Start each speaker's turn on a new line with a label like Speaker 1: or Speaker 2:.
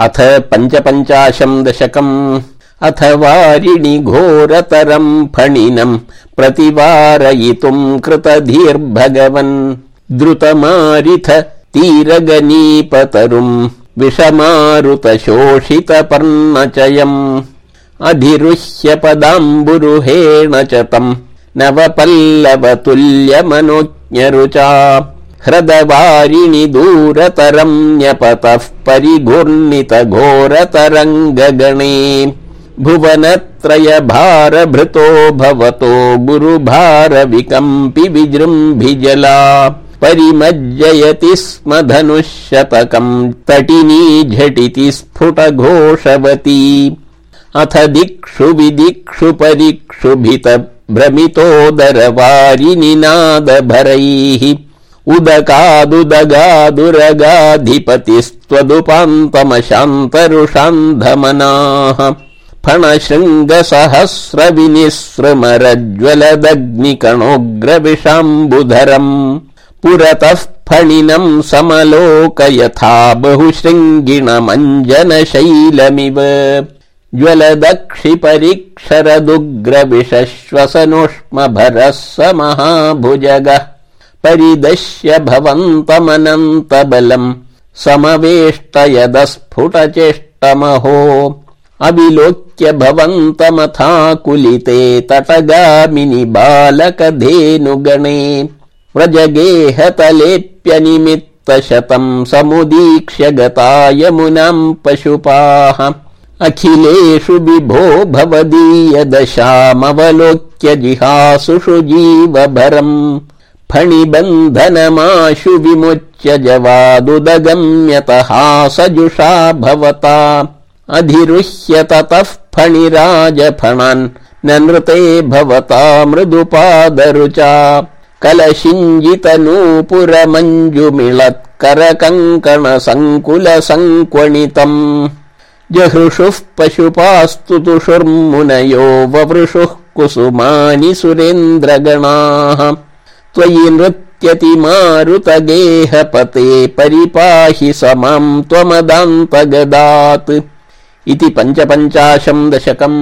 Speaker 1: अथ पञ्चपञ्चाशम् दशकम्। अथ वारिणि घोरतरम् फणिनम् प्रतिवारयितुम् कृतधीर्भगवन्। द्रुतमारिथ तीरगनीपतरुम् विषमारुत शोषितपर्णचयम् अधिरुह्य पदाम्बुरुहेण च तम् नवपल्लवतुल्यमनोज्ञरुचा ह्रदवारिणि दूरतरम् न्यपतः परिघूर्णित घोरतरङ्गगणे भुवनत्रय भारभृतो भवतो गुरुभार विकम्पि विजृम्भिजला परिमज्जयति स्म धनुःशतकम् तटिनी झटिति स्फुट घोषवती अथ दिक्षु विदिक्षु परिक्षुभित भ्रमितोदर वारिनिनादभरैः उदकादुदगादुरगाधिपतिस्त्वदुपान्तमशान्तरुषान्धमनाः विनिःसृमरज्ज्वलदग्निकणोग्रविषाम्बुधरम् पुरतः फणिनम् समलोक यथा बहुशृङ्गिणमञ्जनशैलमिव। भरः स महाभुजगः परिदश्य भवन्तमनन्त बलम् समवेष्टयदस्फुटचेष्टमहो। अविलोक्य भवन्तमथाकुलिते तटगामिनि बालकधेनुगणे। व्रजगेहतलेऽप्यनिमित्तशतम् समुदीक्ष्य गता यमुनाम् पशुपाः। अखिलेषु विभो भवदीय दशामवलोक्य जिहासुषु जीवभरम् फणिबन्धनमाशु विमुच्य जवादुदगम्यतः सजुषा भवता। अधिरुह्य ततः फणिराजफणान् नृते भवता मृदुपादरुचा। कलशिञ्जित नूपुरमञ्जुमिळत्कर कङ्कण सङ्कुल सङ्क्वणितम् जहृषुः पशुपास्तु तुषुर्मुनयो ववृषुः कुसुमानि सुरेन्द्रगणाः त्वयि नृत्यति मारुत गेहपते परिपाहि स त्वमदान्तगदात् इति पञ्चपञ्चाशम् दशकम्